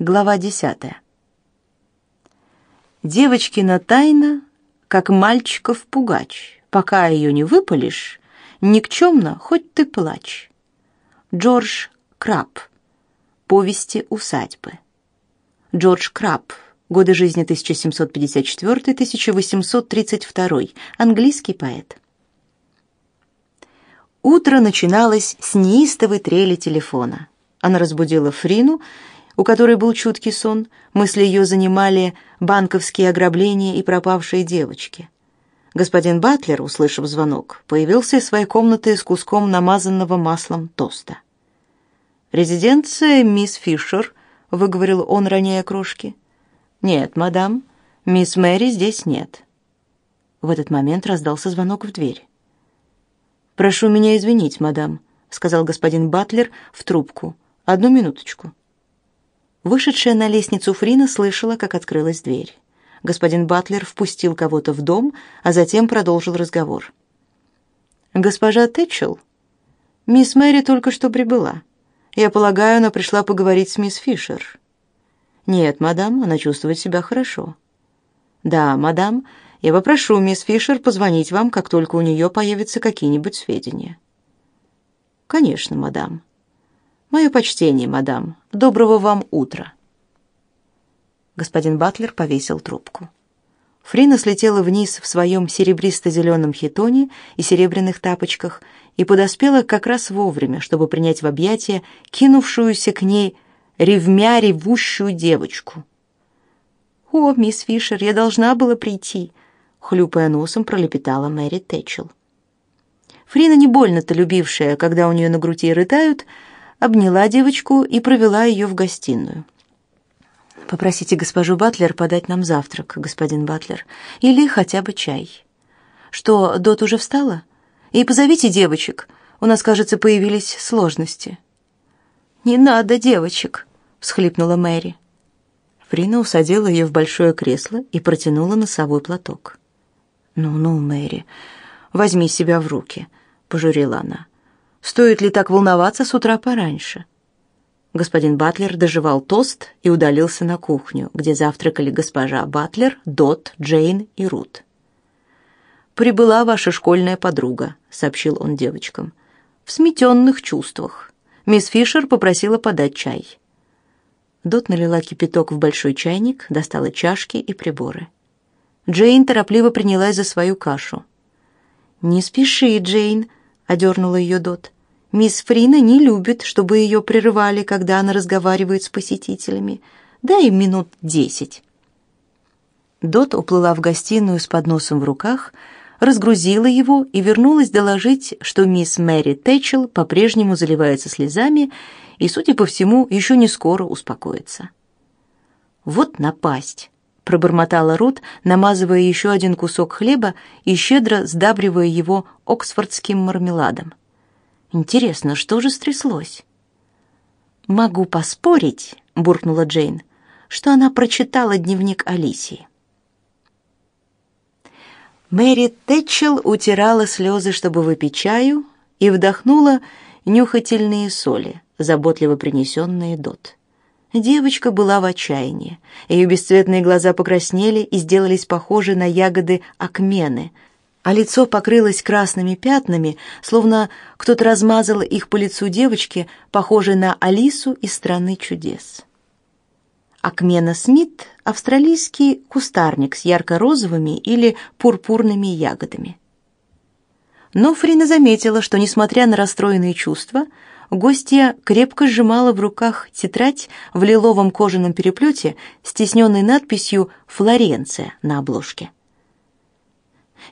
Глава десятая. Девочкина тайна, как мальчиков пугач. Пока ее не выпалишь, никчемно, хоть ты плачь. Джордж Краб. Повести усадьбы. Джордж Краб. Годы жизни 1754-1832. Английский поэт. Утро начиналось с неистовой трели телефона. Она разбудила Фрину, у которой был чуткий сон. Мысли ее занимали банковские ограбления и пропавшие девочки. Господин Батлер, услышав звонок, появился из своей комнаты с куском намазанного маслом тоста. «Резиденция мисс Фишер», — выговорил он, роняя крошки. «Нет, мадам, мисс Мэри здесь нет». В этот момент раздался звонок в дверь. «Прошу меня извинить, мадам», — сказал господин Батлер в трубку. «Одну минуточку». Вышедшая на лестницу Фрина слышала, как открылась дверь. Господин Батлер впустил кого-то в дом, а затем продолжил разговор. «Госпожа Тэтчелл? Мисс Мэри только что прибыла. Я полагаю, она пришла поговорить с мисс Фишер». «Нет, мадам, она чувствует себя хорошо». «Да, мадам, я попрошу мисс Фишер позвонить вам, как только у нее появятся какие-нибудь сведения». «Конечно, мадам». «Мое почтение, мадам. Доброго вам утра». Господин Батлер повесил трубку. Фрина слетела вниз в своем серебристо-зеленом хитоне и серебряных тапочках и подоспела как раз вовремя, чтобы принять в объятия кинувшуюся к ней ревмя ревущую девочку. «О, мисс Фишер, я должна была прийти», хлюпая носом, пролепетала Мэри Тэтчел. Фрина, не больно-то любившая, когда у нее на груди рыдают, обняла девочку и провела ее в гостиную. «Попросите госпожу Батлер подать нам завтрак, господин Батлер, или хотя бы чай. Что, Дот уже встала? И позовите девочек, у нас, кажется, появились сложности». «Не надо девочек», — всхлипнула Мэри. Фрина усадила ее в большое кресло и протянула носовой платок. «Ну-ну, Мэри, возьми себя в руки», — пожурила она. «Стоит ли так волноваться с утра пораньше?» Господин Батлер доживал тост и удалился на кухню, где завтракали госпожа Батлер, Дот, Джейн и Рут. «Прибыла ваша школьная подруга», — сообщил он девочкам. «В сметенных чувствах. Мисс Фишер попросила подать чай». Дот налила кипяток в большой чайник, достала чашки и приборы. Джейн торопливо принялась за свою кашу. «Не спеши, Джейн», — одернула ее Дот. «Мисс Фрина не любит, чтобы ее прерывали, когда она разговаривает с посетителями. Дай им минут десять». Дот уплыла в гостиную с подносом в руках, разгрузила его и вернулась доложить, что мисс Мэри Тэтчел по-прежнему заливается слезами и, судя по всему, еще не скоро успокоится. «Вот напасть!» Пробормотала Рут, намазывая еще один кусок хлеба и щедро сдабривая его оксфордским мармеладом. Интересно, что же стряслось? Могу поспорить, буркнула Джейн, что она прочитала дневник Алисии. Мэри Тэтчел утирала слезы, чтобы выпить чаю, и вдохнула нюхательные соли, заботливо принесенные Дот. Девочка была в отчаянии. Ее бесцветные глаза покраснели и сделались похожи на ягоды акмены, а лицо покрылось красными пятнами, словно кто-то размазал их по лицу девочки, похожей на Алису из «Страны чудес». Акмена Смит — австралийский кустарник с ярко-розовыми или пурпурными ягодами. Но Фрина заметила, что, несмотря на расстроенные чувства, гостья крепко сжимала в руках тетрадь в лиловом кожаном переплете с тисненной надписью «Флоренция» на обложке.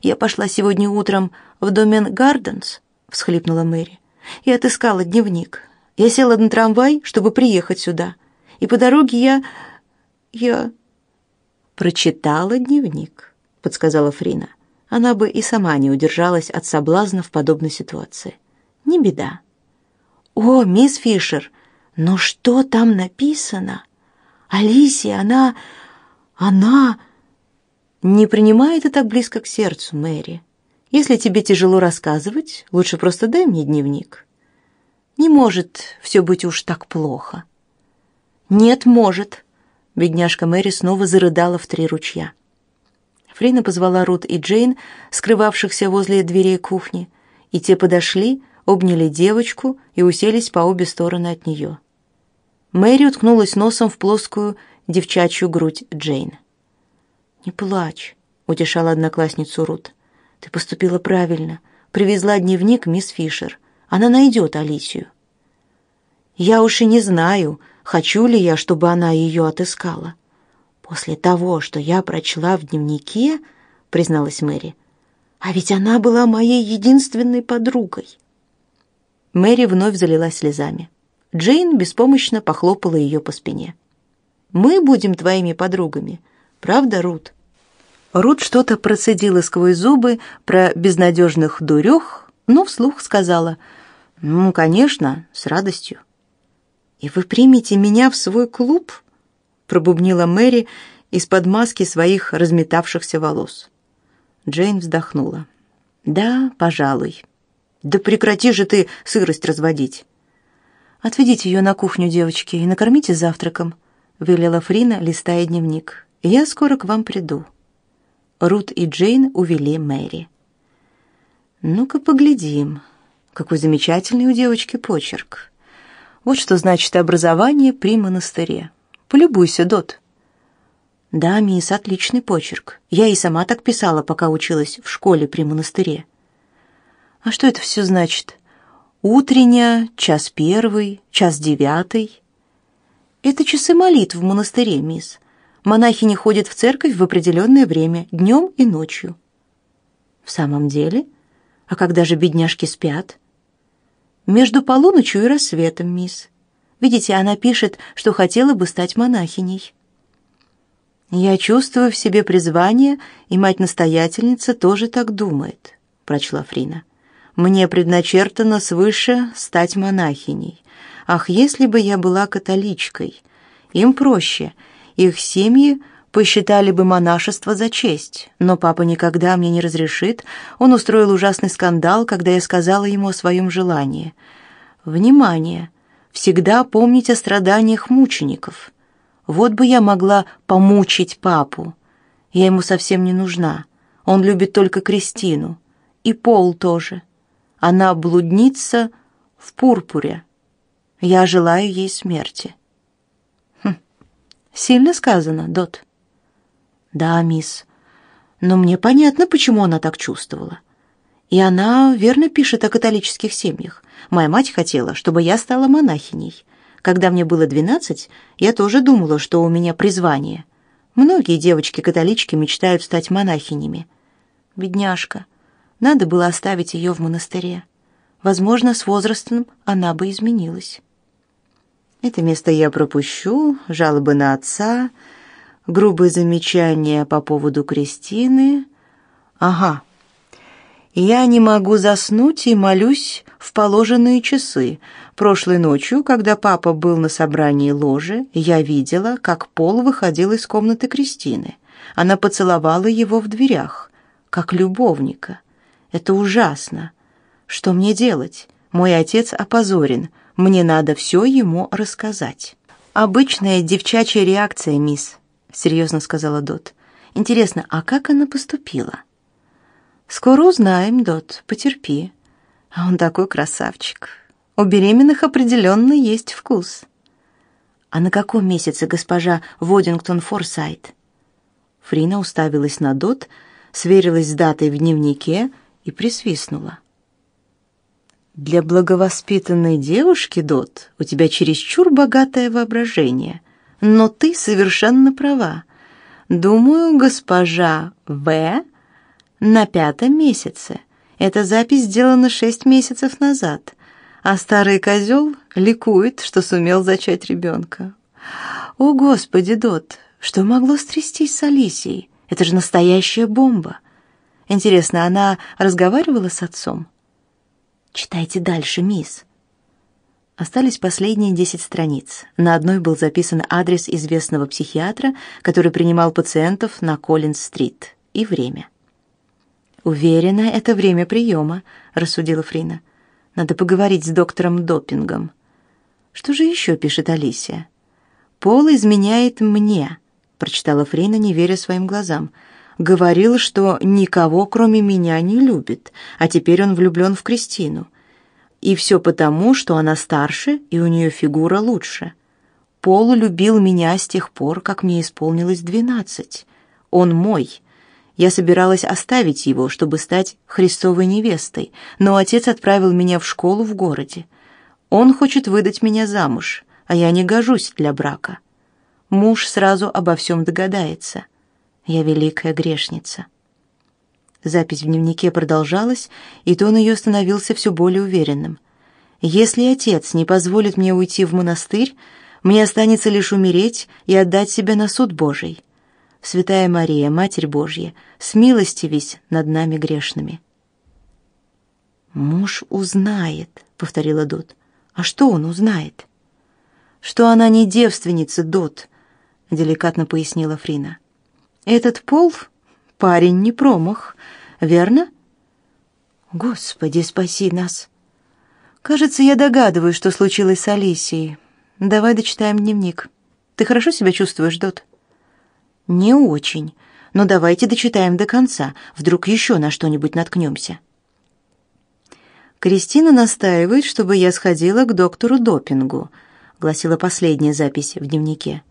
«Я пошла сегодня утром в Домен Гарденс», — всхлипнула Мэри, — «и отыскала дневник. Я села на трамвай, чтобы приехать сюда, и по дороге я... я...» «Прочитала дневник», — подсказала Фрина. Она бы и сама не удержалась от соблазна в подобной ситуации. «Не беда». «О, мисс Фишер, но что там написано? Алисия, она... она...» «Не принимай это так близко к сердцу, Мэри. Если тебе тяжело рассказывать, лучше просто дай мне дневник. Не может все быть уж так плохо». «Нет, может». Бедняжка Мэри снова зарыдала в три ручья. Фрина позвала Рут и Джейн, скрывавшихся возле дверей кухни, и те подошли, обняли девочку и уселись по обе стороны от нее. Мэри уткнулась носом в плоскую девчачью грудь Джейн. «Не плачь», — утешала одноклассницу Рут. «Ты поступила правильно. Привезла дневник мисс Фишер. Она найдет Алисию». «Я уж и не знаю, хочу ли я, чтобы она ее отыскала». «После того, что я прочла в дневнике», — призналась Мэри, «а ведь она была моей единственной подругой». Мэри вновь залилась слезами. Джейн беспомощно похлопала ее по спине. «Мы будем твоими подругами, правда, Рут?» Рут что-то процедила сквозь зубы про безнадежных дурех, но вслух сказала «Ну, конечно, с радостью». «И вы примете меня в свой клуб?» пробубнила Мэри из-под маски своих разметавшихся волос. Джейн вздохнула. «Да, пожалуй. Да прекрати же ты сырость разводить. Отведите ее на кухню, девочки, и накормите завтраком», — велела Фрина, листая дневник. «Я скоро к вам приду». Рут и Джейн увели Мэри. «Ну-ка поглядим, какой замечательный у девочки почерк. Вот что значит образование при монастыре. Полюбуйся, Дот». «Да, мисс, отличный почерк. Я и сама так писала, пока училась в школе при монастыре». «А что это все значит?» Утренняя, час первый, час девятый. Это часы молитв в монастыре, мисс. Монахи не ходят в церковь в определенное время, днем и ночью. В самом деле? А когда же бедняжки спят? Между полуночью и рассветом, мисс. Видите, она пишет, что хотела бы стать монахиней. Я чувствую в себе призвание, и мать-настоятельница тоже так думает, прочла Фрина. Мне предначертано свыше стать монахиней. Ах, если бы я была католичкой! Им проще. Их семьи посчитали бы монашество за честь. Но папа никогда мне не разрешит. Он устроил ужасный скандал, когда я сказала ему о своем желании. Внимание! Всегда помнить о страданиях мучеников. Вот бы я могла помучить папу. Я ему совсем не нужна. Он любит только Кристину. И Пол тоже. Она блудница в пурпуре. Я желаю ей смерти. Хм. Сильно сказано, Дот. Да, мисс. Но мне понятно, почему она так чувствовала. И она верно пишет о католических семьях. Моя мать хотела, чтобы я стала монахиней. Когда мне было двенадцать, я тоже думала, что у меня призвание. Многие девочки-католички мечтают стать монахинями. Бедняжка. Надо было оставить ее в монастыре. Возможно, с возрастом она бы изменилась. Это место я пропущу, жалобы на отца, грубые замечания по поводу Кристины. Ага. Я не могу заснуть и молюсь в положенные часы. Прошлой ночью, когда папа был на собрании ложи, я видела, как Пол выходил из комнаты Кристины. Она поцеловала его в дверях, как любовника. Это ужасно. Что мне делать? Мой отец опозорен. Мне надо все ему рассказать. Обычная девчачья реакция, мисс, серьезно сказала Дот. Интересно, а как она поступила? Скоро узнаем, Дот, потерпи. А он такой красавчик. У беременных определенно есть вкус. А на каком месяце госпожа Водингтон Форсайт? Фрина уставилась на Дот, сверилась с датой в дневнике и присвистнула. Для благовоспитанной девушки, Дот, у тебя чересчур богатое воображение, но ты совершенно права. Думаю, госпожа В на пятом месяце. Эта запись сделана шесть месяцев назад, а старый козел ликует, что сумел зачать ребенка. О, Господи, Дот, что могло стрястись с Алисией? Это же настоящая бомба. Интересно, она разговаривала с отцом? Читайте дальше, мисс. Остались последние десять страниц. На одной был записан адрес известного психиатра, который принимал пациентов на Коллинз-стрит, и время. «Уверена, это время приема», — рассудила Фрина. «Надо поговорить с доктором Допингом». Что же еще пишет Алисия? Пол изменяет мне», — прочитала Фрина, не веря своим глазам. «Говорил, что никого, кроме меня, не любит, а теперь он влюблен в Кристину. И все потому, что она старше и у нее фигура лучше. Пол любил меня с тех пор, как мне исполнилось двенадцать. Он мой. Я собиралась оставить его, чтобы стать Христовой невестой, но отец отправил меня в школу в городе. Он хочет выдать меня замуж, а я не гожусь для брака. Муж сразу обо всем догадается. Я великая грешница. Запись в дневнике продолжалась, и тон ее становился все более уверенным. Если отец не позволит мне уйти в монастырь, мне останется лишь умереть и отдать себя на суд Божий. Святая Мария, Матерь Божья, смилостивись над нами грешными. Муж узнает, повторила Дот. А что он узнает? Что она не девственница, Дот, деликатно пояснила Фрина. Этот Пол парень не промах, верно? Господи, спаси нас. Кажется, я догадываюсь, что случилось с Алисией. Давай дочитаем дневник. Ты хорошо себя чувствуешь, Дот? Не очень. Но давайте дочитаем до конца. Вдруг еще на что-нибудь наткнемся. Кристина настаивает, чтобы я сходила к доктору Допингу, гласила последняя запись в дневнике.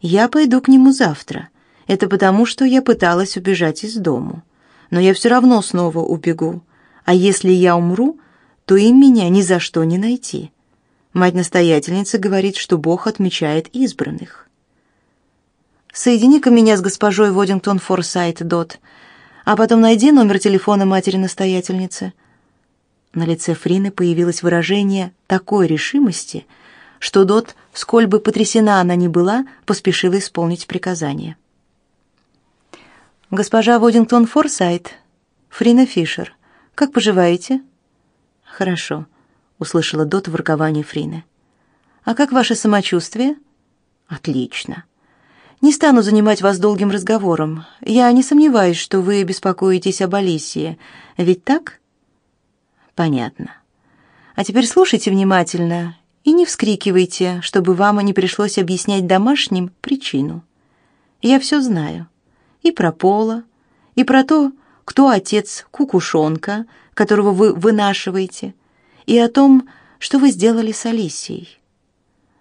Я пойду к нему завтра. Это потому, что я пыталась убежать из дому. Но я все равно снова убегу. А если я умру, то и меня ни за что не найти. Мать-настоятельница говорит, что Бог отмечает избранных. Соедини-ка меня с госпожой Водингтон Форсайт, Дот, а потом найди номер телефона матери-настоятельницы. На лице Фрины появилось выражение такой решимости, что Дот, сколь бы потрясена она ни была, поспешила исполнить приказание. «Госпожа Водингтон Форсайт, Фрина Фишер, как поживаете?» «Хорошо», услышала Дот воркование Фрины. А как ваше самочувствие? Отлично. Не стану занимать вас долгим разговором. Я не сомневаюсь, что вы беспокоитесь об Алисии. Ведь так? Понятно. А теперь слушайте внимательно и не вскрикивайте, чтобы вам не пришлось объяснять домашним причину. Я все знаю. И про Пола, и про то, кто отец кукушонка, которого вы вынашиваете, и о том, что вы сделали с Алисией.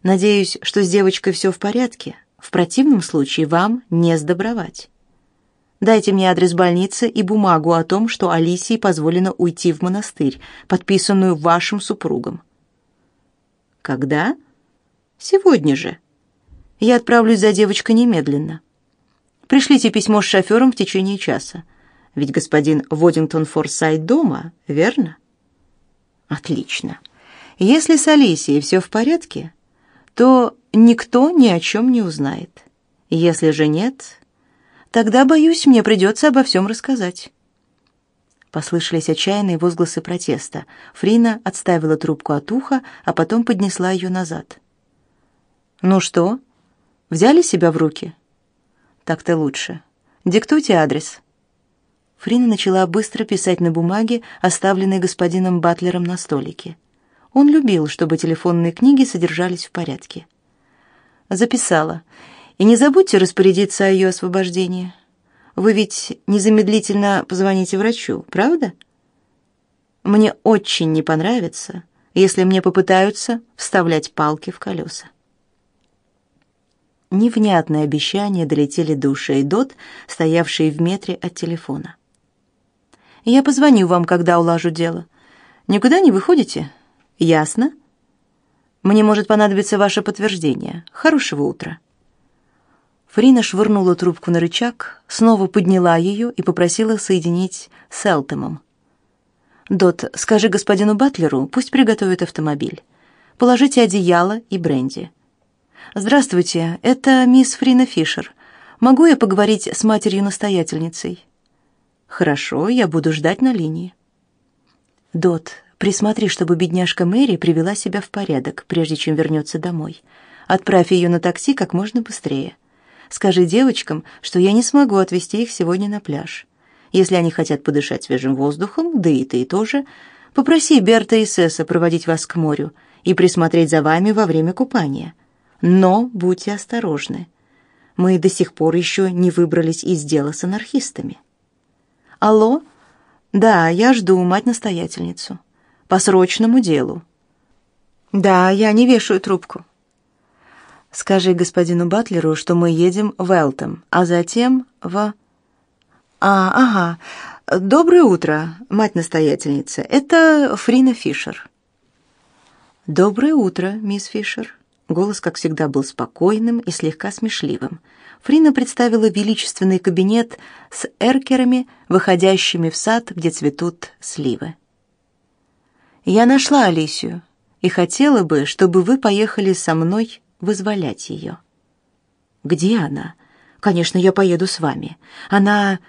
Надеюсь, что с девочкой все в порядке. В противном случае вам не сдобровать. Дайте мне адрес больницы и бумагу о том, что Алисии позволено уйти в монастырь, подписанную вашим супругом. Когда? Сегодня же. Я отправлюсь за девочкой немедленно. Пришлите письмо с шофером в течение часа. Ведь господин Водингтон Форсайт дома, верно? Отлично. Если с Алисией все в порядке, то никто ни о чем не узнает. Если же нет, тогда, боюсь, мне придется обо всем рассказать. Послышались отчаянные возгласы протеста. Фрина отставила трубку от уха, а потом поднесла ее назад. «Ну что, взяли себя в руки?» «Так-то лучше. Диктуйте адрес». Фрина начала быстро писать на бумаге, оставленной господином Батлером на столике. Он любил, чтобы телефонные книги содержались в порядке. Записала. И не забудьте распорядиться о ее освобождении. Вы ведь незамедлительно позвоните врачу, правда? Мне очень не понравится, если мне попытаются вставлять палки в колеса. Невнятные обещания долетели до ушей Дот, стоявшей в метре от телефона. Я позвоню вам, когда улажу дело. Никуда не выходите? Ясно? Мне может понадобиться ваше подтверждение. Хорошего утра. Фрина швырнула трубку на рычаг, снова подняла ее и попросила соединить с Элтемом. «Дот, скажи господину Батлеру, пусть приготовит автомобиль. Положите одеяло и бренди». «Здравствуйте, это мисс Фрина Фишер. Могу я поговорить с матерью-настоятельницей?» Хорошо, я буду ждать на линии. Дот, присмотри, чтобы бедняжка Мэри привела себя в порядок, прежде чем вернется домой. Отправь ее на такси как можно быстрее. Скажи девочкам, что я не смогу отвезти их сегодня на пляж. Если они хотят подышать свежим воздухом, да и ты тоже, попроси Берта и Сесса проводить вас к морю и присмотреть за вами во время купания. Но будьте осторожны. Мы до сих пор еще не выбрались из дела с анархистами. Алло? Да, я жду мать-настоятельницу. По срочному делу. Да, я не вешаю трубку. Скажи господину Батлеру, что мы едем в Элтом, а затем в... А, ага. Доброе утро, мать-настоятельница. Это Фрина Фишер. Доброе утро, мисс Фишер. Голос, как всегда, был спокойным и слегка смешливым. Фрина представила величественный кабинет с эркерами, выходящими в сад, где цветут сливы. «Я нашла Алисию и хотела бы, чтобы вы поехали со мной вызволять ее». «Где она?» «Конечно, я поеду с вами. Она...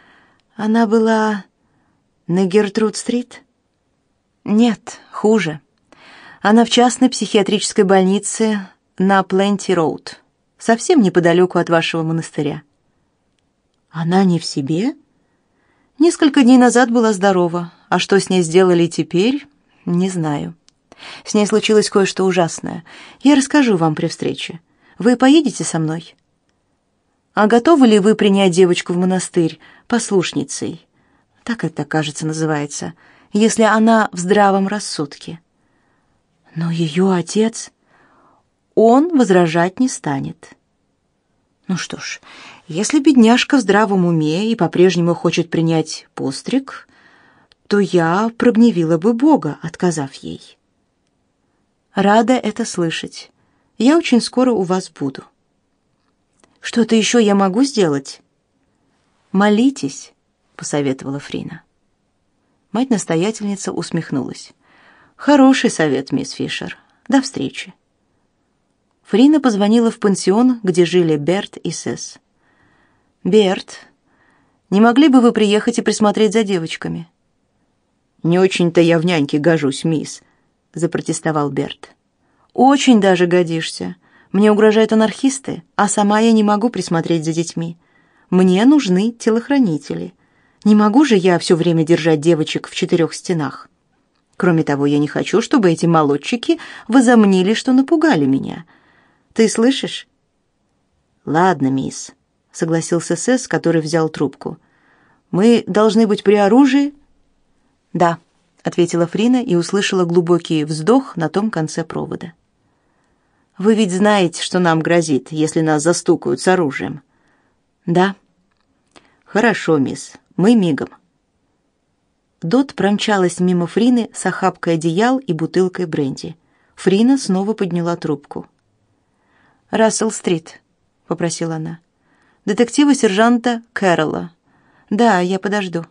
она была на Гертруд-стрит?» «Нет, хуже. Она в частной психиатрической больнице на Пленти-роуд, совсем неподалеку от вашего монастыря». «Она не в себе?» «Несколько дней назад была здорова, а что с ней сделали теперь, не знаю». С ней случилось кое-что ужасное. Я расскажу вам при встрече. Вы поедете со мной? А готовы ли вы принять девочку в монастырь послушницей? Так это, кажется, называется, если она в здравом рассудке. Но ее отец, он возражать не станет. Ну что ж, если бедняжка в здравом уме и по-прежнему хочет принять постриг, то я прогневила бы Бога, отказав ей. Рада это слышать. Я очень скоро у вас буду. Что-то еще я могу сделать? Молитесь, посоветовала Фрина. Мать-настоятельница усмехнулась. Хороший совет, мисс Фишер. До встречи. Фрина позвонила в пансион, где жили Берт и Сесс. Берт, не могли бы вы приехать и присмотреть за девочками? Не очень-то я в няньке гожусь, мисс, — запротестовал Берт. «Очень даже годишься. Мне угрожают анархисты, а сама я не могу присмотреть за детьми. Мне нужны телохранители. Не могу же я все время держать девочек в четырех стенах. Кроме того, я не хочу, чтобы эти молодчики возомнили, что напугали меня. Ты слышишь?» «Ладно, мисс», — согласился Сэс, который взял трубку. «Мы должны быть при оружии?» «Да», ответила Фрина и услышала глубокий вздох на том конце провода. Вы ведь знаете, что нам грозит, если нас застукают с оружием. Да. Хорошо, мисс. Мы мигом. Дот промчалась мимо Фрины с охапкой одеял и бутылкой бренди. Фрина снова подняла трубку. «Рассел-стрит», — попросила она. «Детектива сержанта Кэрролла. Да, я подожду».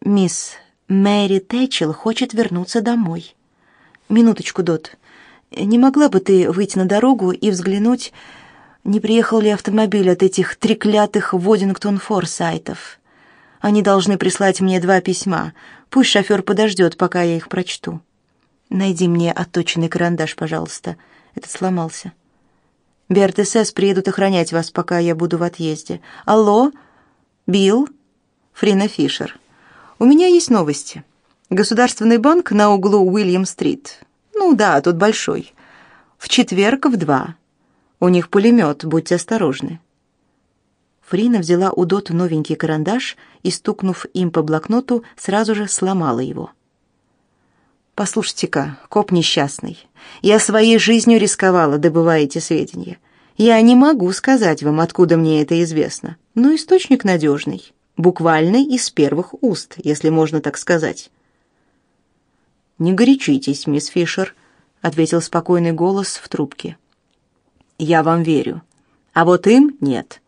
«Мисс, Мэри Тэтчел хочет вернуться домой. Минуточку, Дот. Не могла бы ты выйти на дорогу и взглянуть, не приехал ли автомобиль от этих треклятых Водингтон-Форсайтов? Они должны прислать мне два письма. Пусть шофер подождет, пока я их прочту. Найди мне отточенный карандаш, пожалуйста. Этот сломался. Сэс приедут охранять вас, пока я буду в отъезде. Алло? Билл? Фрина Фишер. У меня есть новости. Государственный банк на углу Уильям-стрит. Ну да, тут большой. В четверг в два. У них пулемет, будьте осторожны. Фрина взяла у Дот новенький карандаш и, стукнув им по блокноту, сразу же сломала его. «Послушайте-ка, коп несчастный, я своей жизнью рисковала, добывая эти сведения. Я не могу сказать вам, откуда мне это известно, но источник надежный буквально из первых уст, если можно так сказать. «Не горячитесь, мисс Фишер», — ответил спокойный голос в трубке. «Я вам верю. А вот им нет.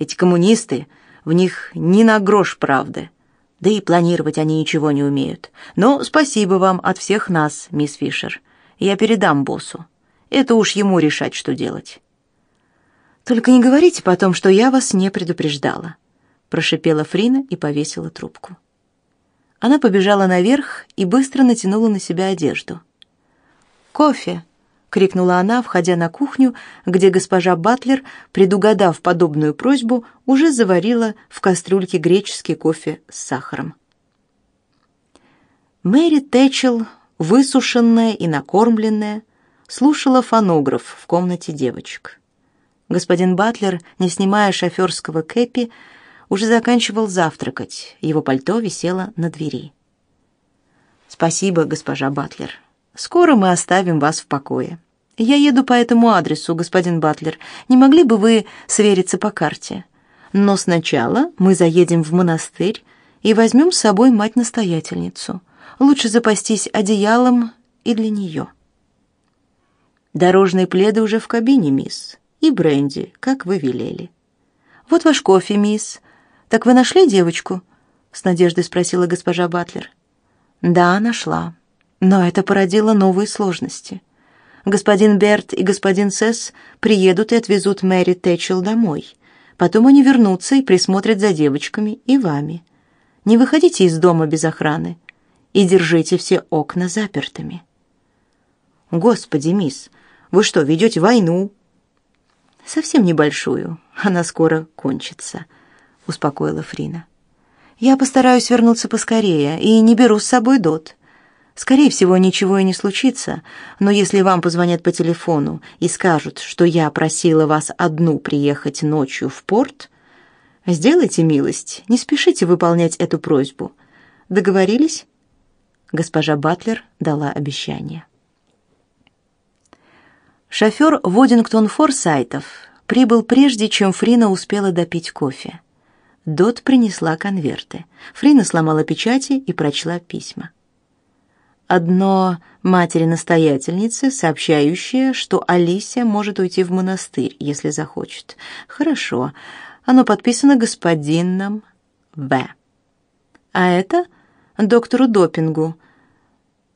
Эти коммунисты, в них ни на грош правды. Да и планировать они ничего не умеют. Но спасибо вам от всех нас, мисс Фишер. Я передам боссу. Это уж ему решать, что делать». «Только не говорите потом, что я вас не предупреждала» прошипела Фрина и повесила трубку. Она побежала наверх и быстро натянула на себя одежду. «Кофе!» — крикнула она, входя на кухню, где госпожа Батлер, предугадав подобную просьбу, уже заварила в кастрюльке греческий кофе с сахаром. Мэри Тэтчел, высушенная и накормленная, слушала фонограф в комнате девочек. Господин Батлер, не снимая шоферского кэпи, уже заканчивал завтракать. Его пальто висело на двери. «Спасибо, госпожа Батлер. Скоро мы оставим вас в покое. Я еду по этому адресу, господин Батлер. Не могли бы вы свериться по карте? Но сначала мы заедем в монастырь и возьмем с собой мать-настоятельницу. Лучше запастись одеялом и для нее». Дорожные пледы уже в кабине, мисс. И бренди, как вы велели. Вот ваш кофе, мисс. Так вы нашли девочку? С надеждой спросила госпожа Батлер. Да, нашла. Но это породило новые сложности. Господин Берт и господин Сесс приедут и отвезут Мэри Тэтчел домой. Потом они вернутся и присмотрят за девочками и вами. Не выходите из дома без охраны и держите все окна запертыми. Господи, мисс, вы что, ведете войну?» «Совсем небольшую. Она скоро кончится», — успокоила Фрина. «Я постараюсь вернуться поскорее и не беру с собой Дот. Скорее всего, ничего и не случится, но если вам позвонят по телефону и скажут, что я просила вас одну приехать ночью в порт, сделайте милость, не спешите выполнять эту просьбу. Договорились?» Госпожа Батлер дала обещание. Шофер Водингтон Форсайтов прибыл прежде, чем Фрина успела допить кофе. Дот принесла конверты. Фрина сломала печати и прочла письма. Одно матери-настоятельницы, сообщающее, что Алисия может уйти в монастырь, если захочет. Хорошо. Оно подписано господином В. А это доктору Допингу,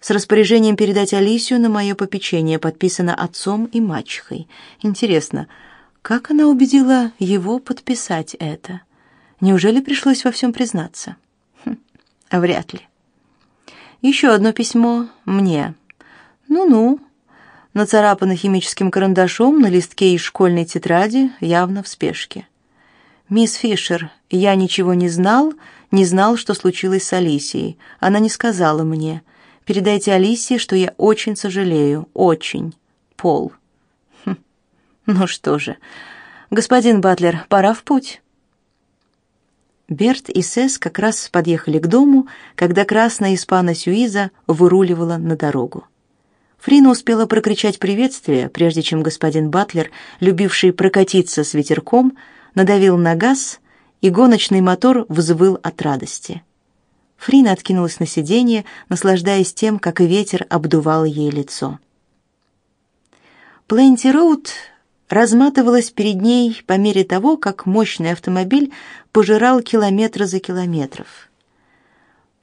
с распоряжением передать Алисию на мое попечение, подписано отцом и мачехой. Интересно, как она убедила его подписать это? Неужели пришлось во всем признаться? Хм, вряд ли. Еще одно письмо мне. Ну-ну. Нацарапано химическим карандашом на листке из школьной тетради, явно в спешке. «Мисс Фишер, я ничего не знал, не знал, что случилось с Алисией. Она не сказала мне. Передайте Алисе, что я очень сожалею, очень. Пол. Хм. Ну что же, господин Батлер, пора в путь. Берт и Сес как раз подъехали к дому, когда красная испана Сюиза выруливала на дорогу. Фрина успела прокричать приветствие, прежде чем господин Батлер, любивший прокатиться с ветерком, надавил на газ, и гоночный мотор взвыл от радости. Фрина откинулась на сиденье, наслаждаясь тем, как ветер обдувал ей лицо. Пленти Роуд разматывалась перед ней по мере того, как мощный автомобиль пожирал километры за километров.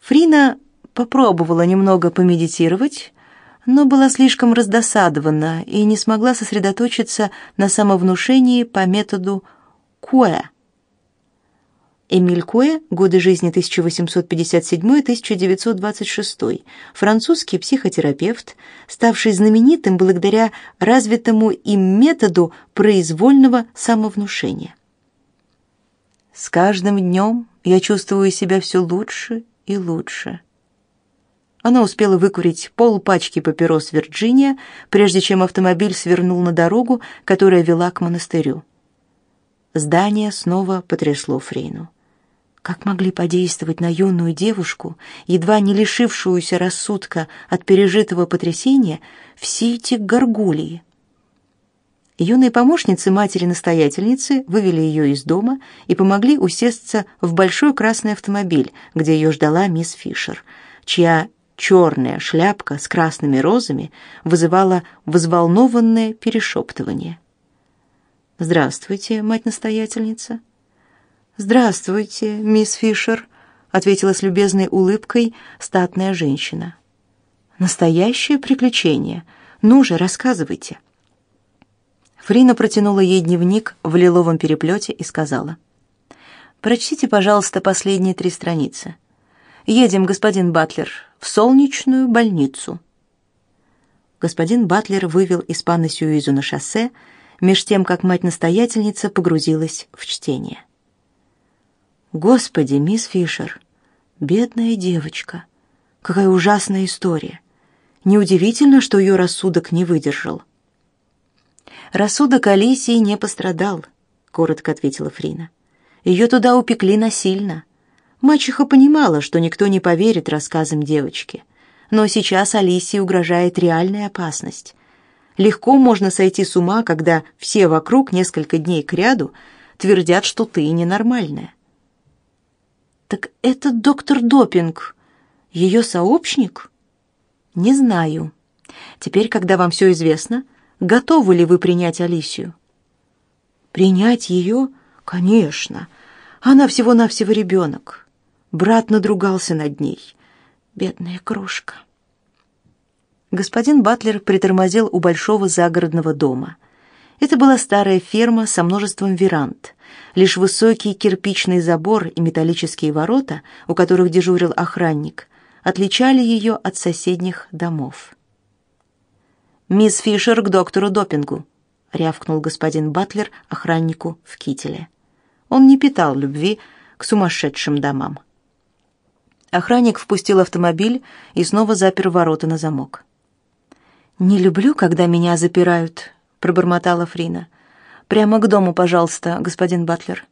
Фрина попробовала немного помедитировать, но была слишком раздосадована и не смогла сосредоточиться на самовнушении по методу Куэ. Эмиль Куэ, годы жизни 1857-1926, французский психотерапевт, ставший знаменитым благодаря развитому им методу произвольного самовнушения. С каждым днем я чувствую себя все лучше и лучше. Она успела выкурить полпачки папирос Вирджиния, прежде чем автомобиль свернул на дорогу, которая вела к монастырю. Здание снова потрясло Фрейну. Как могли подействовать на юную девушку, едва не лишившуюся рассудка от пережитого потрясения, все эти горгулии? Юные помощницы матери-настоятельницы вывели ее из дома и помогли усесться в большой красный автомобиль, где ее ждала мисс Фишер, чья черная шляпка с красными розами вызывала взволнованное перешептывание. «Здравствуйте, мать-настоятельница», «Здравствуйте, мисс Фишер», — ответила с любезной улыбкой статная женщина. «Настоящее приключение. Ну же, рассказывайте». Фрина протянула ей дневник в лиловом переплете и сказала. «Прочтите, пожалуйста, последние три страницы. Едем, господин Батлер, в солнечную больницу». Господин Батлер вывел испана Сюизу на шоссе, меж тем, как мать-настоятельница погрузилась в чтение. Господи, мисс Фишер, бедная девочка. Какая ужасная история. Неудивительно, что ее рассудок не выдержал. Рассудок Алисии не пострадал, коротко ответила Фрина. Ее туда упекли насильно. Мачеха понимала, что никто не поверит рассказам девочки. Но сейчас Алисии угрожает реальная опасность. Легко можно сойти с ума, когда все вокруг несколько дней кряду твердят, что ты ненормальная. Так это доктор Допинг, ее сообщник? Не знаю. Теперь, когда вам все известно, готовы ли вы принять Алисию? Принять ее? Конечно. Она всего-навсего ребенок. Брат надругался над ней. Бедная крошка. Господин Батлер притормозил у большого загородного дома. Это была старая ферма со множеством веранд. Лишь высокий кирпичный забор и металлические ворота, у которых дежурил охранник, отличали ее от соседних домов. «Мисс Фишер к доктору Допингу», — рявкнул господин Батлер охраннику в кителе. Он не питал любви к сумасшедшим домам. Охранник впустил автомобиль и снова запер ворота на замок. «Не люблю, когда меня запирают», — пробормотала Фрина. «Прямо к дому, пожалуйста, господин Батлер».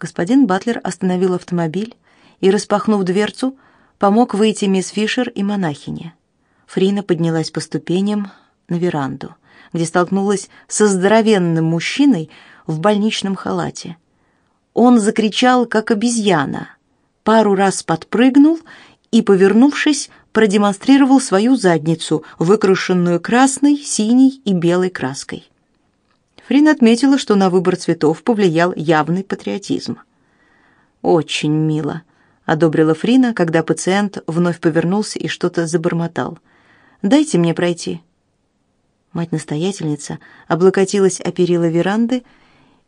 Господин Батлер остановил автомобиль и, распахнув дверцу, помог выйти мисс Фишер и монахине. Фрина поднялась по ступеням на веранду, где столкнулась со здоровенным мужчиной в больничном халате. Он закричал, как обезьяна, пару раз подпрыгнул и, повернувшись, продемонстрировал свою задницу, выкрашенную красной, синей и белой краской. Фрин отметила, что на выбор цветов повлиял явный патриотизм. «Очень мило», — одобрила Фрина, когда пациент вновь повернулся и что-то забормотал. «Дайте мне пройти». Мать-настоятельница облокотилась о перила веранды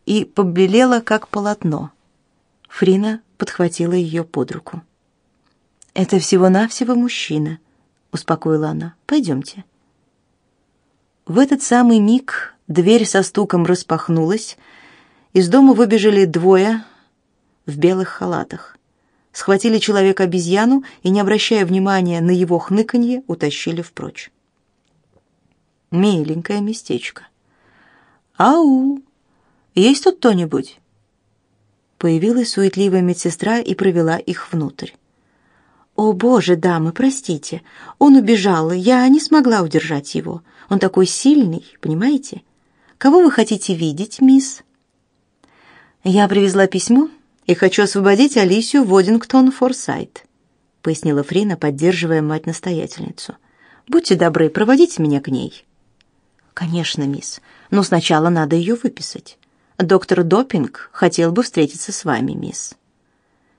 и побелела, как полотно. Фрина подхватила ее под руку. «Это всего-навсего мужчина», — успокоила она. «Пойдемте». В этот самый миг дверь со стуком распахнулась, из дома выбежали двое в белых халатах. Схватили человека-обезьяну и, не обращая внимания на его хныканье, утащили впрочь. Миленькое местечко. «Ау! Есть тут кто-нибудь?» Появилась суетливая медсестра и провела их внутрь. «О, боже, дамы, простите. Он убежал, я не смогла удержать его. Он такой сильный, понимаете? Кого вы хотите видеть, мисс?» «Я привезла письмо и хочу освободить Алисию Водингтон Форсайт», пояснила Фрина, поддерживая мать-настоятельницу. «Будьте добры, проводите меня к ней». «Конечно, мисс, но сначала надо ее выписать. Доктор Допинг хотел бы встретиться с вами, мисс».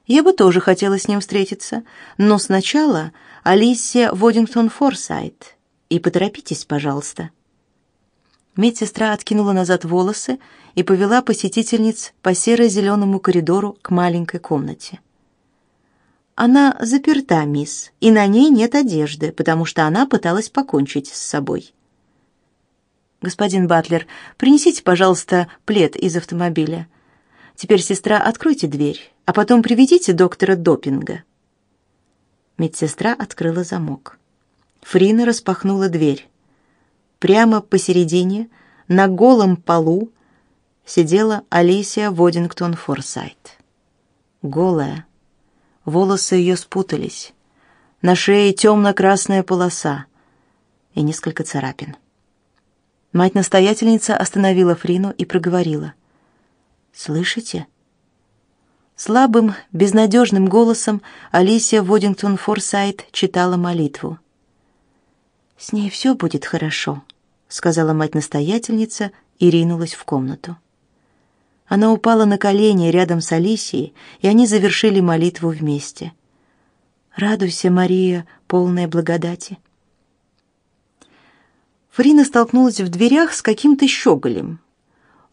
Я бы тоже хотела с ним встретиться, но сначала Алисия Водингтон Форсайт. И поторопитесь, пожалуйста. Медсестра откинула назад волосы и повела посетительниц по серо-зеленому коридору к маленькой комнате. Она заперта, мисс, и на ней нет одежды, потому что она пыталась покончить с собой. Господин Батлер, принесите, пожалуйста, плед из автомобиля. Теперь, сестра, откройте дверь, а потом приведите доктора Допинга. Медсестра открыла замок. Фрина распахнула дверь. Прямо посередине, на голом полу, сидела Алисия Водингтон Форсайт. Голая. Волосы ее спутались. На шее темно-красная полоса и несколько царапин. Мать-настоятельница остановила Фрину и проговорила — Слышите? Слабым, безнадежным голосом Алисия Водингтон Форсайт читала молитву. «С ней все будет хорошо», — сказала мать-настоятельница и ринулась в комнату. Она упала на колени рядом с Алисией, и они завершили молитву вместе. «Радуйся, Мария, полная благодати». Фрина столкнулась в дверях с каким-то щеголем,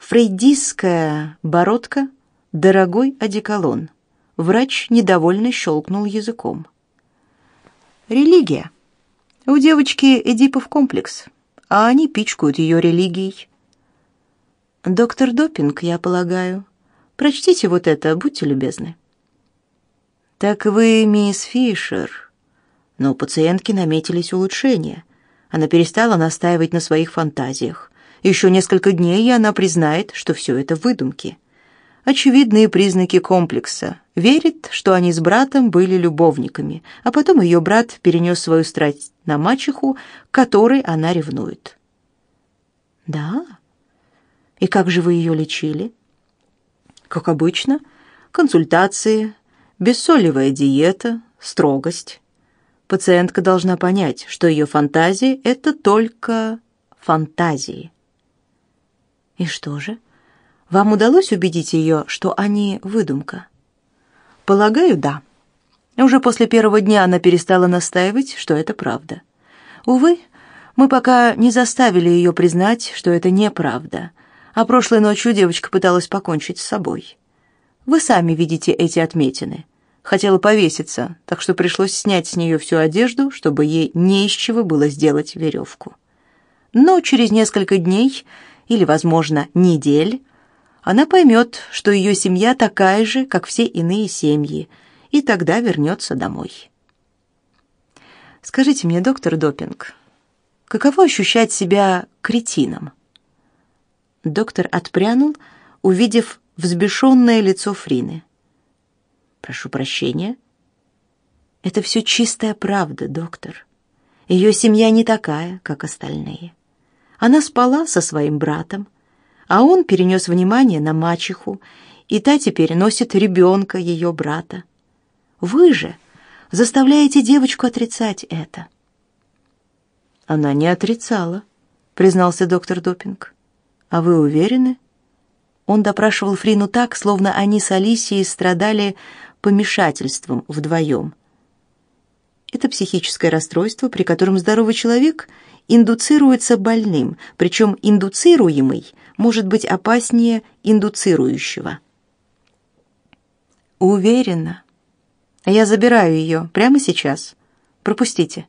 Фрейдистская бородка, дорогой одеколон. Врач недовольно щелкнул языком. Религия. У девочки Эдипов комплекс, а они пичкают ее религией. Доктор Допинг, я полагаю. Прочтите вот это, будьте любезны. Так вы мисс Фишер. Но у пациентки наметились улучшения. Она перестала настаивать на своих фантазиях. Еще несколько дней, и она признает, что все это выдумки. Очевидные признаки комплекса. Верит, что они с братом были любовниками, а потом ее брат перенес свою страсть на мачеху, которой она ревнует. «Да? И как же вы ее лечили?» «Как обычно. Консультации, бессолевая диета, строгость. Пациентка должна понять, что ее фантазии — это только фантазии. И что же? Вам удалось убедить ее, что они выдумка? Полагаю, да. Уже после первого дня она перестала настаивать, что это правда. Увы, мы пока не заставили ее признать, что это неправда. А прошлой ночью девочка пыталась покончить с собой. Вы сами видите эти отметины. Хотела повеситься, так что пришлось снять с нее всю одежду, чтобы ей не из чего было сделать веревку. Но через несколько дней, или, возможно, недель, она поймет, что ее семья такая же, как все иные семьи, и тогда вернется домой. Скажите мне, доктор Допинг, каково ощущать себя кретином? Доктор отпрянул, увидев взбешенное лицо Фрины. «Прошу прощения». «Это все чистая правда, доктор. Ее семья не такая, как остальные. Она спала со своим братом, а он перенес внимание на мачеху, и та теперь носит ребенка ее брата. Вы же заставляете девочку отрицать это». «Она не отрицала», — признался доктор Допинг. «А вы уверены?» Он допрашивал Фрину так, словно они с Алисией страдали помешательством вдвоем. Это психическое расстройство, при котором здоровый человек индуцируется больным, причем индуцируемый может быть опаснее индуцирующего. Уверена. Я забираю ее прямо сейчас. Пропустите.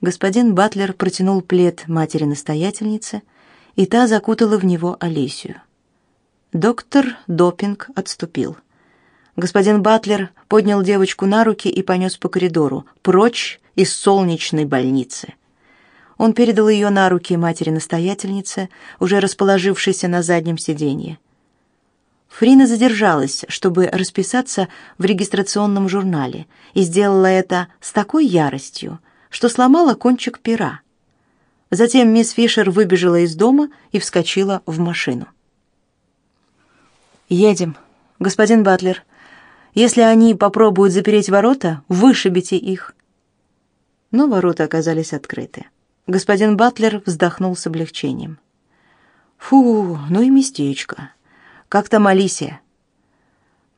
Господин Батлер протянул плед матери-настоятельнице, и та закутала в него Алисию. Доктор Допинг отступил. Господин Батлер поднял девочку на руки и понес по коридору, прочь из солнечной больницы. Он передал ее на руки матери-настоятельнице, уже расположившейся на заднем сиденье. Фрина задержалась, чтобы расписаться в регистрационном журнале, и сделала это с такой яростью, что сломала кончик пера. Затем мисс Фишер выбежала из дома и вскочила в машину. «Едем, господин Батлер. Если они попробуют запереть ворота, вышибите их». Но ворота оказались открыты. Господин Батлер вздохнул с облегчением. «Фу, ну и местечко. Как там Алисия?»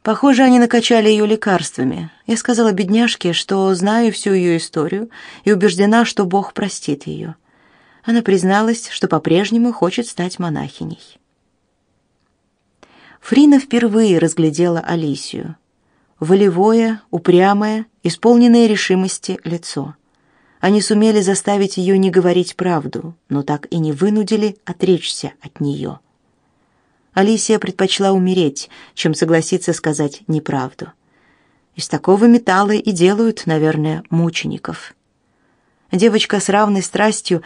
Похоже, они накачали ее лекарствами. Я сказала бедняжке, что знаю всю ее историю и убеждена, что Бог простит ее. Она призналась, что по-прежнему хочет стать монахиней. Фрина впервые разглядела Алисию. Волевое, упрямое, исполненное решимости лицо. Они сумели заставить ее не говорить правду, но так и не вынудили отречься от нее. Алисия предпочла умереть, чем согласиться сказать неправду. Из такого металла и делают, наверное, мучеников. Девочка с равной страстью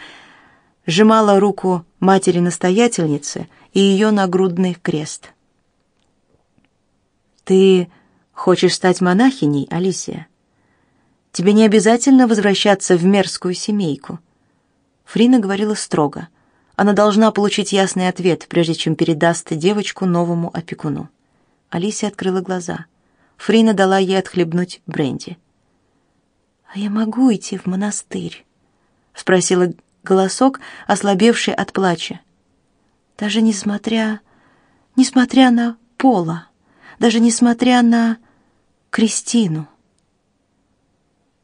сжимала руку матери-настоятельницы и ее нагрудный крест — ты хочешь стать монахиней, Алисия? Тебе не обязательно возвращаться в мерзкую семейку. Фрина говорила строго. Она должна получить ясный ответ, прежде чем передаст девочку новому опекуну. Алисия открыла глаза. Фрина дала ей отхлебнуть бренди. «А я могу идти в монастырь?» — спросила голосок, ослабевший от плача. «Даже несмотря... несмотря на пола» даже несмотря на Кристину.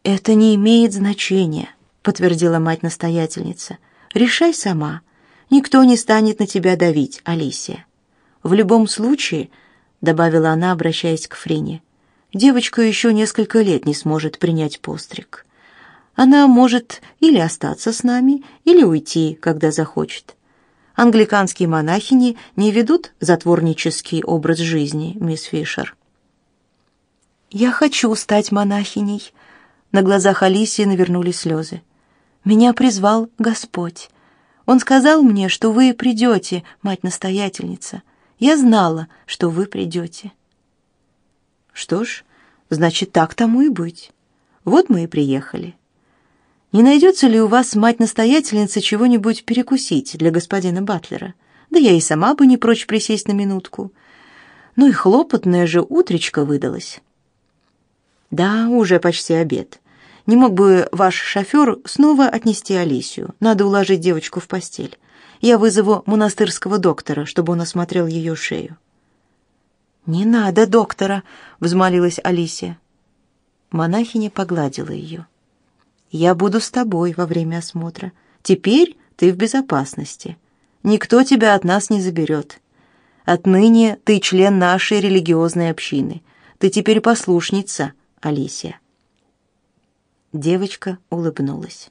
«Это не имеет значения», — подтвердила мать-настоятельница. «Решай сама. Никто не станет на тебя давить, Алисия. В любом случае», — добавила она, обращаясь к Фрине, «девочка еще несколько лет не сможет принять постриг. Она может или остаться с нами, или уйти, когда захочет англиканские монахини не ведут затворнический образ жизни, мисс Фишер. Я хочу стать монахиней, На глазах Алисии навернулись слезы. «Меня призвал Господь. Он сказал мне, что вы придете, мать-настоятельница. Я знала, что вы придете». «Что ж, значит, так тому и быть. Вот мы и приехали. Не найдется ли у вас, мать-настоятельница, чего-нибудь перекусить для господина Батлера? Да я и сама бы не прочь присесть на минутку. Ну и хлопотная же утречка выдалась». «Да, уже почти обед. Не мог бы ваш шофер снова отнести Алисию? Надо уложить девочку в постель. Я вызову монастырского доктора, чтобы он осмотрел ее шею». «Не надо доктора», — взмолилась Алисия. Монахиня погладила ее. «Я буду с тобой во время осмотра. Теперь ты в безопасности. Никто тебя от нас не заберет. Отныне ты член нашей религиозной общины. Ты теперь послушница, Алисия». Девочка улыбнулась.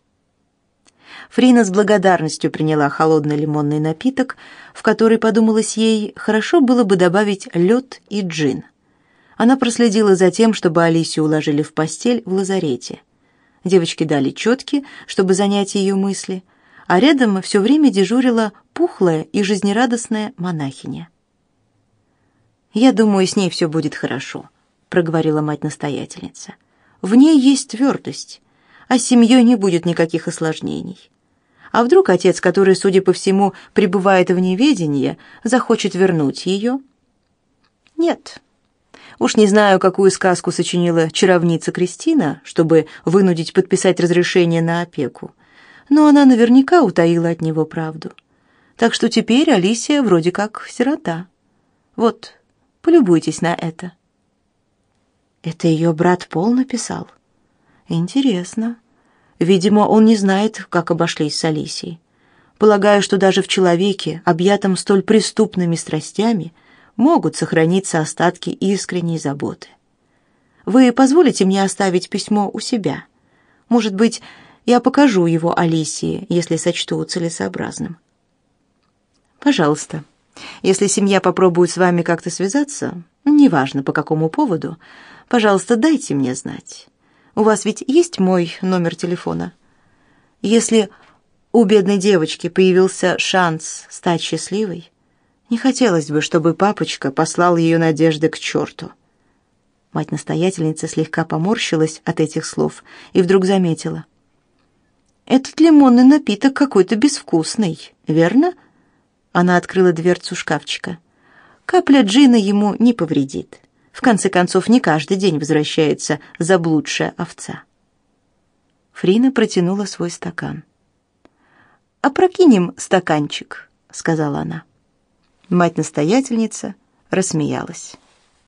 Фрина с благодарностью приняла холодный лимонный напиток, в который, подумалось ей, хорошо было бы добавить лед и джин. Она проследила за тем, чтобы Алисию уложили в постель в лазарете. Девочке дали четки, чтобы занять ее мысли, а рядом все время дежурила пухлая и жизнерадостная монахиня. «Я думаю, с ней все будет хорошо», — проговорила мать-настоятельница. В ней есть твердость, а с семьей не будет никаких осложнений. А вдруг отец, который, судя по всему, пребывает в неведении, захочет вернуть ее? Нет. Уж не знаю, какую сказку сочинила чаровница Кристина, чтобы вынудить подписать разрешение на опеку, но она наверняка утаила от него правду. Так что теперь Алисия вроде как сирота. Вот, полюбуйтесь на это. Это ее брат Пол написал? Интересно. Видимо, он не знает, как обошлись с Алисией. Полагаю, что даже в человеке, объятом столь преступными страстями, могут сохраниться остатки искренней заботы. Вы позволите мне оставить письмо у себя? Может быть, я покажу его Алисии, если сочту целесообразным. Пожалуйста. Если семья попробует с вами как-то связаться, неважно по какому поводу, Пожалуйста, дайте мне знать. У вас ведь есть мой номер телефона? Если у бедной девочки появился шанс стать счастливой, не хотелось бы, чтобы папочка послал ее надежды к черту. Мать-настоятельница слегка поморщилась от этих слов и вдруг заметила. «Этот лимонный напиток какой-то безвкусный, верно?» Она открыла дверцу шкафчика. «Капля джина ему не повредит». В конце концов, не каждый день возвращается заблудшая овца. Фрина протянула свой стакан. «Опрокинем стаканчик», — сказала она. Мать-настоятельница рассмеялась.